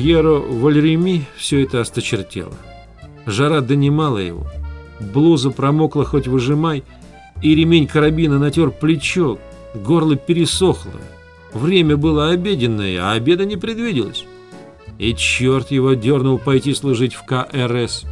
Пьеро Вальреми все это осточертело. Жара донимала его. Блуза промокла хоть выжимай, и ремень карабина натер плечо, горло пересохло. Время было обеденное, а обеда не предвиделось. И черт его дернул пойти служить в КРС.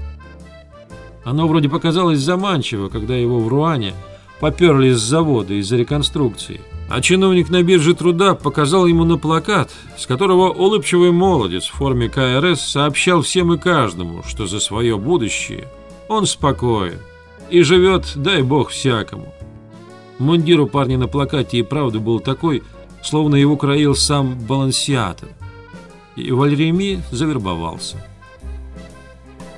Оно вроде показалось заманчиво, когда его в Руане поперли с завода из-за реконструкции. А чиновник на бирже труда показал ему на плакат, с которого улыбчивый молодец в форме КРС сообщал всем и каждому, что за свое будущее он спокоен и живет, дай бог, всякому. Мундир у парня на плакате и правда был такой, словно его краил сам Балансиатор. И Вальреми завербовался.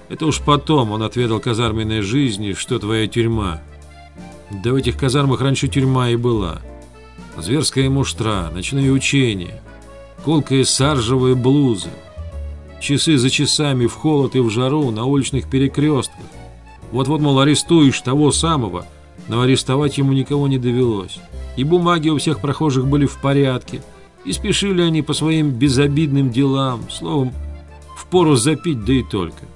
Это уж потом он отведал казарменной жизни, что твоя тюрьма. Да в этих казармах раньше тюрьма и была. Зверская муштра, ночные учения, колкая саржевые блузы, часы за часами в холод и в жару на уличных перекрестках. Вот-вот, мол, арестуешь того самого, но арестовать ему никого не довелось. И бумаги у всех прохожих были в порядке, и спешили они по своим безобидным делам, словом, впору запить, да и только.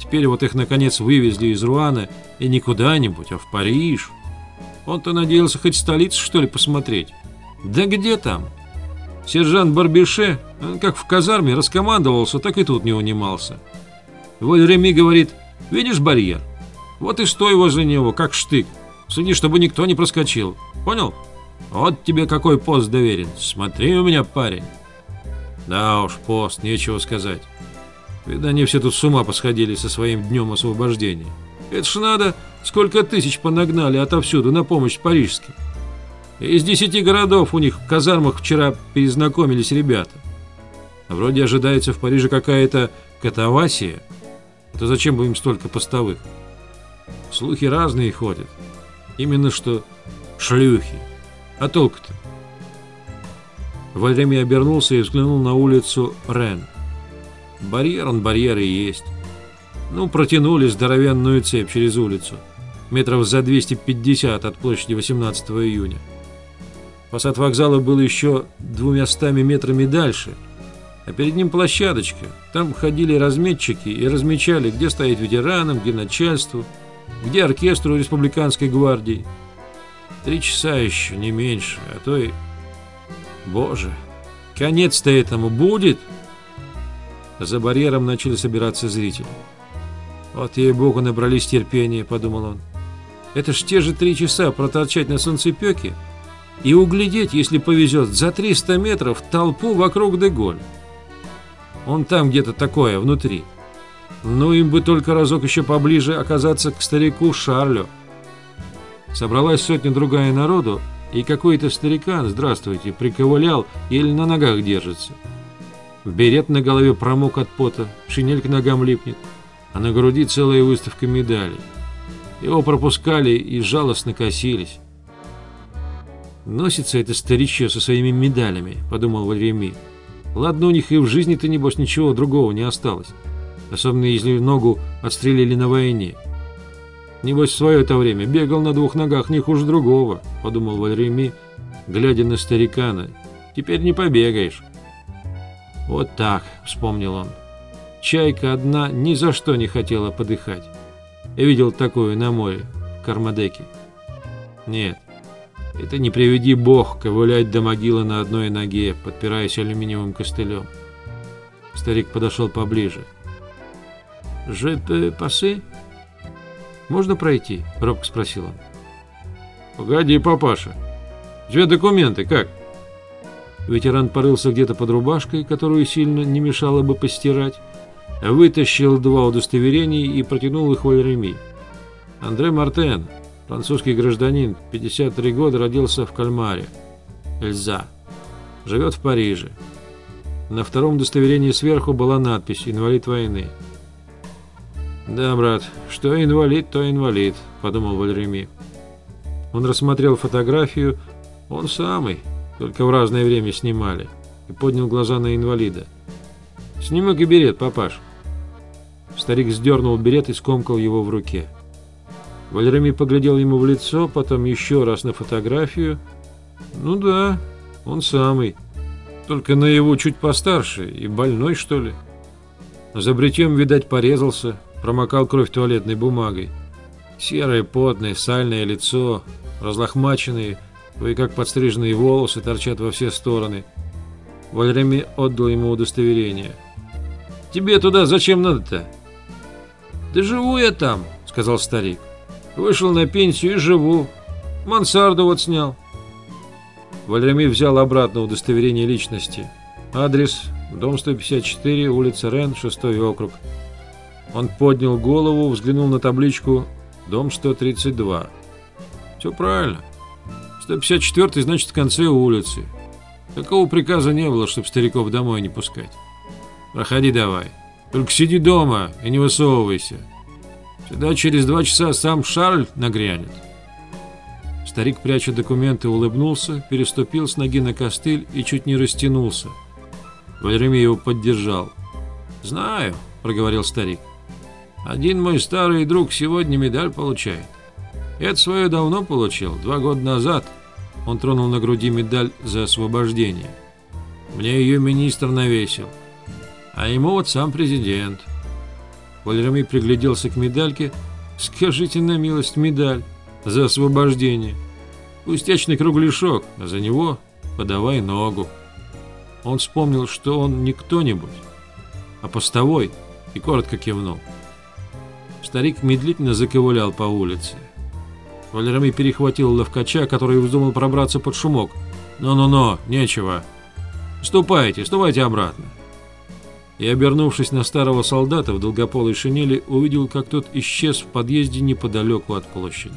Теперь вот их, наконец, вывезли из Руана, и не куда-нибудь, а в Париж. Он-то надеялся хоть столицу, что ли, посмотреть. Да где там? Сержант Барбише, как в казарме, раскомандовался, так и тут не унимался. Вот Реми говорит, видишь барьер? Вот и стой возле него, как штык. Следи, чтобы никто не проскочил. Понял? Вот тебе какой пост доверен. Смотри у меня, парень. Да уж, пост, нечего сказать. Видно, они все тут с ума посходили со своим днем освобождения. Это ж надо, сколько тысяч понагнали отовсюду на помощь парижским. Из десяти городов у них в казармах вчера перезнакомились ребята. Вроде ожидается в Париже какая-то катавасия. То зачем бы им столько постовых? Слухи разные ходят. Именно что шлюхи. А толку-то? Вальреми обернулся и взглянул на улицу Рен. Барьер он барьер и есть. Ну, протянули здоровенную цепь через улицу. Метров за 250 от площади 18 июня. Фасад вокзала был еще двумястами метрами дальше, а перед ним площадочка. Там ходили разметчики и размечали, где стоять ветеранам, где начальству, где оркестру республиканской гвардии. Три часа еще, не меньше, а то и... Боже, конец-то этому будет? За барьером начали собираться зрители. «Вот ей-богу, набрались терпения», — подумал он. «Это ж те же три часа проторчать на солнцепеке и углядеть, если повезет, за 300 метров толпу вокруг Деголя. Он там где-то такое, внутри. Ну, им бы только разок еще поближе оказаться к старику Шарлю». Собралась сотня-другая народу, и какой-то старикан, здравствуйте, приковылял или на ногах держится. Берет на голове промок от пота, шинель к ногам липнет, а на груди целая выставка медалей. Его пропускали и жалостно косились. «Носится это старичье со своими медалями», — подумал Вальреми. «Ладно, у них и в жизни-то, небось, ничего другого не осталось. Особенно, если ногу отстрелили на войне. Небось, в свое-то время бегал на двух ногах не хуже другого», — подумал Вальреми, глядя на старикана. «Теперь не побегаешь». «Вот так», — вспомнил он. «Чайка одна ни за что не хотела подыхать. Я видел такую на море, в Кармадеке. Нет, это не приведи бог ковылять до могилы на одной ноге, подпираясь алюминиевым костылем». Старик подошел поближе. «Je peux passer?» «Можно пройти?» — робко спросил он. «Погоди, папаша. У тебя документы как?» Ветеран порылся где-то под рубашкой, которую сильно не мешало бы постирать, вытащил два удостоверения и протянул их Вальреми. Андре Мартен, французский гражданин, 53 года, родился в Кальмаре, Эльза. Живет в Париже. На втором удостоверении сверху была надпись «Инвалид войны». «Да, брат, что инвалид, то инвалид», — подумал Вальреми. Он рассмотрел фотографию. Он самый, только в разное время снимали, и поднял глаза на инвалида. «Сними-ка берет, папаш». Старик сдернул берет и скомкал его в руке. Валерами поглядел ему в лицо, потом еще раз на фотографию. «Ну да, он самый. Только на его чуть постарше и больной, что ли. За бритьем, видать, порезался, промокал кровь туалетной бумагой. Серое, потное, сальное лицо, разлохмаченные, кое-как подстриженные волосы торчат во все стороны. Вальреми отдал ему удостоверение. «Тебе туда зачем надо-то?» «Да живу я там», — сказал старик. «Вышел на пенсию и живу. Мансарду вот снял». Вальреми взял обратно удостоверение личности. Адрес – дом 154, улица Рен, 6 округ. Он поднял голову, взглянул на табличку «Дом 132». Все правильно. 154 значит в конце улицы. Такого приказа не было, чтобы стариков домой не пускать. Проходи давай. Только сиди дома и не высовывайся. Сюда через два часа сам Шарль нагрянет. Старик, пряча документы, улыбнулся, переступил с ноги на костыль и чуть не растянулся. Вальреми его поддержал. «Знаю», — проговорил старик. «Один мой старый друг сегодня медаль получает. Это свое давно получил, два года назад». Он тронул на груди медаль за освобождение. «Мне ее министр навесил. А ему вот сам президент». Вальреми пригляделся к медальке. «Скажите на милость медаль за освобождение. Пустячный кругляшок, а за него подавай ногу. Он вспомнил, что он не кто-нибудь, а постовой, и коротко кивнул. Старик медлительно заковылял по улице. Валерами перехватил ловкача, который вздумал пробраться под шумок. «Ну-ну-ну, нечего. Ступайте, ступайте обратно». И, обернувшись на старого солдата в долгополой шинели, увидел, как тот исчез в подъезде неподалеку от площади.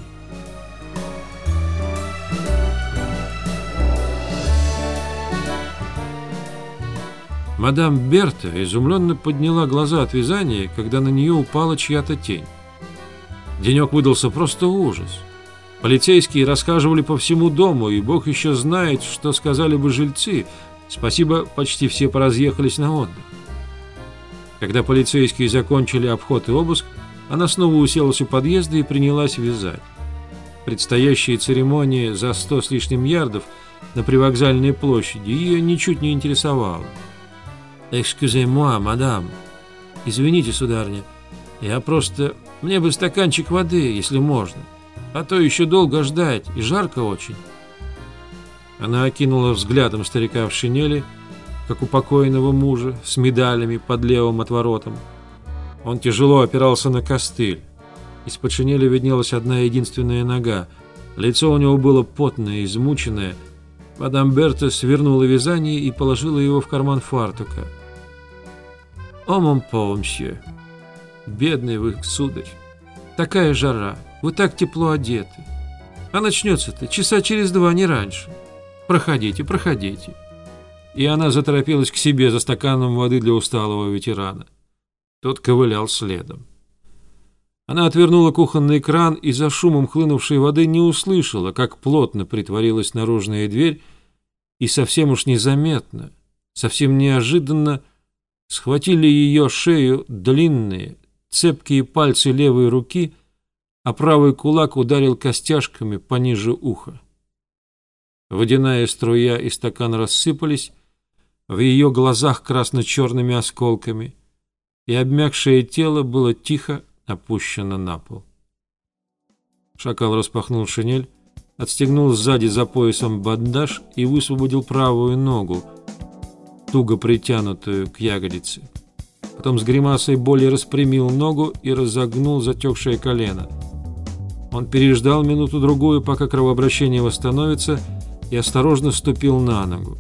Мадам Берта изумленно подняла глаза от вязания, когда на нее упала чья-то тень. Денек выдался просто ужас. Полицейские рассказывали по всему дому, и бог еще знает, что сказали бы жильцы. Спасибо, почти все поразъехались на отдых. Когда полицейские закончили обход и обыск, она снова уселась у подъезда и принялась вязать. Предстоящие церемонии за сто с лишним ярдов на привокзальной площади ее ничуть не интересовало. «Экскюзе-муа, мадам. Извините, сударыня. Я просто... Мне бы стаканчик воды, если можно. А то еще долго ждать, и жарко очень». Она окинула взглядом старика в шинели, как у покойного мужа, с медалями под левым отворотом. Он тяжело опирался на костыль. Из-под шинели виднелась одна единственная нога. Лицо у него было потное, измученное, Мадам Берта свернула вязание и положила его в карман фартука. «О, мон мсье! Бедный вы, сударь! Такая жара, вы так тепло одеты. А начнется-то часа через два, не раньше. Проходите, проходите». И она заторопилась к себе за стаканом воды для усталого ветерана. Тот ковылял следом. Она отвернула кухонный кран и за шумом хлынувшей воды не услышала, как плотно притворилась наружная дверь, и совсем уж незаметно, совсем неожиданно схватили ее шею длинные, цепкие пальцы левой руки, а правый кулак ударил костяшками пониже уха. Водяная струя и стакан рассыпались, в ее глазах красно-черными осколками, и обмякшее тело было тихо опущена на пол. Шакал распахнул шинель, отстегнул сзади за поясом бандаж и высвободил правую ногу, туго притянутую к ягодице. Потом с гримасой боли распрямил ногу и разогнул затекшее колено. Он переждал минуту-другую, пока кровообращение восстановится, и осторожно ступил на ногу.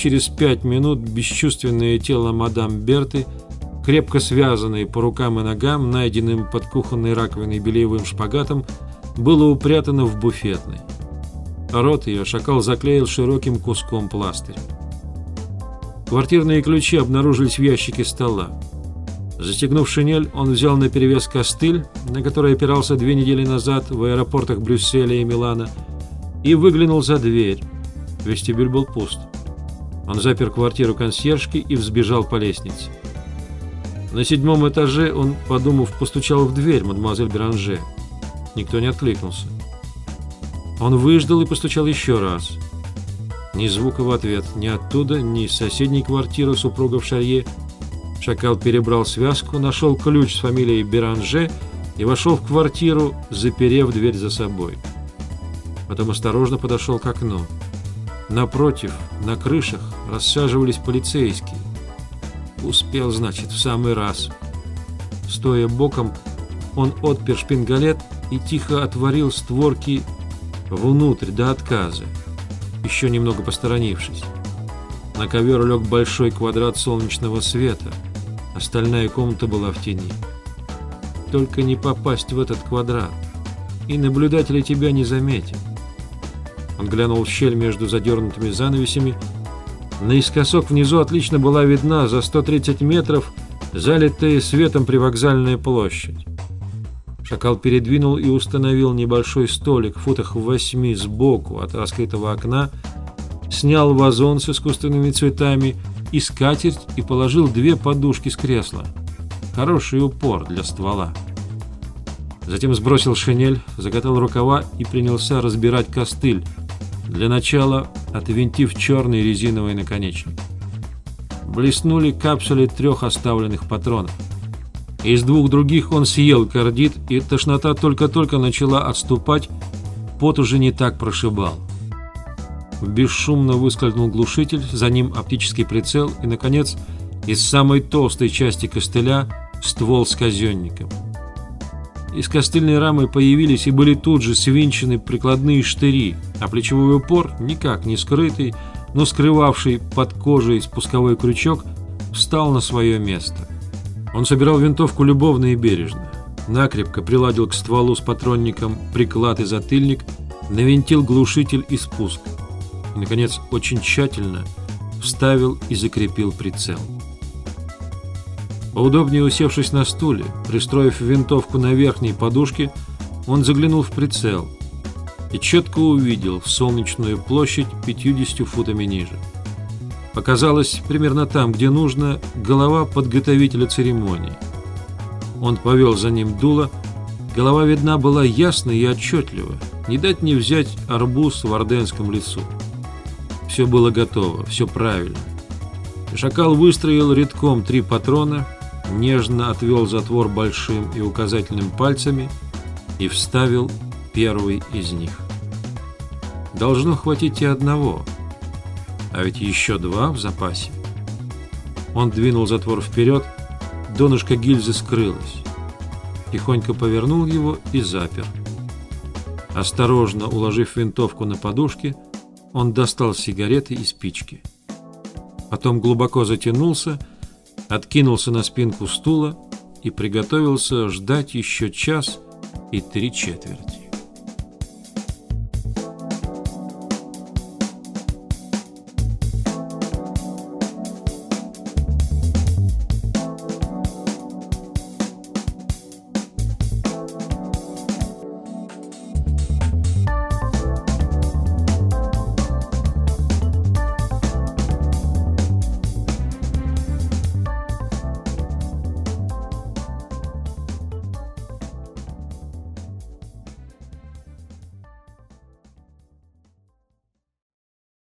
Через пять минут бесчувственное тело мадам Берты – крепко связанный по рукам и ногам, найденным под кухонной раковиной бельевым шпагатом, было упрятано в буфетной. Рот ее шакал заклеил широким куском пластыря. Квартирные ключи обнаружились в ящике стола. Застегнув шинель, он взял на перевес костыль, на который опирался две недели назад в аэропортах Брюсселя и Милана, и выглянул за дверь. Вестибюль был пуст. Он запер квартиру консьержки и взбежал по лестнице. На седьмом этаже он, подумав, постучал в дверь мадемуазель Беранже. Никто не откликнулся. Он выждал и постучал еще раз. Ни звука в ответ, ни оттуда, ни из соседней квартиры супругов Шарье. Шакал перебрал связку, нашел ключ с фамилией Беранже и вошел в квартиру, заперев дверь за собой. Потом осторожно подошел к окну. Напротив, на крышах, рассаживались полицейские. Успел, значит, в самый раз. Стоя боком, он отпер шпингалет и тихо отворил створки внутрь до отказа, еще немного посторонившись. На ковер лег большой квадрат солнечного света, остальная комната была в тени. Только не попасть в этот квадрат, и наблюдатели тебя не заметят. Он глянул в щель между задернутыми занавесями. Наискосок внизу отлично была видна за 130 метров залитая светом привокзальная площадь. Шакал передвинул и установил небольшой столик в футах в восьми сбоку от раскрытого окна, снял вазон с искусственными цветами и скатерть и положил две подушки с кресла. Хороший упор для ствола. Затем сбросил шинель, закатал рукава и принялся разбирать костыль, для начала отвинтив черный резиновый наконечник. Блеснули капсули трех оставленных патронов. Из двух других он съел кардит, и тошнота только-только начала отступать, пот уже не так прошибал. Бесшумно выскользнул глушитель, за ним оптический прицел и, наконец, из самой толстой части костыля ствол с казенником. Из костыльной рамы появились и были тут же свинчены прикладные штыри, а плечевой упор, никак не скрытый, но скрывавший под кожей спусковой крючок, встал на свое место. Он собирал винтовку любовно и бережно. Накрепко приладил к стволу с патронником приклад и затыльник, навинтил глушитель и спуск. И, наконец, очень тщательно вставил и закрепил прицел. Поудобнее усевшись на стуле, пристроив винтовку на верхней подушке, он заглянул в прицел и четко увидел в солнечную площадь 50 футами ниже. Показалось примерно там, где нужно, голова подготовителя церемонии. Он повел за ним дуло, голова видна была ясно и отчетливо, не дать не взять арбуз в Орденском лесу. Все было готово, все правильно. Шакал выстроил редком три патрона, нежно отвел затвор большим и указательным пальцами и вставил первый из них. Должно хватить и одного – а ведь еще два в запасе. Он двинул затвор вперед, донышко гильзы скрылось. Тихонько повернул его и запер. Осторожно уложив винтовку на подушке, он достал сигареты и спички. Потом глубоко затянулся, откинулся на спинку стула и приготовился ждать еще час и три четверти.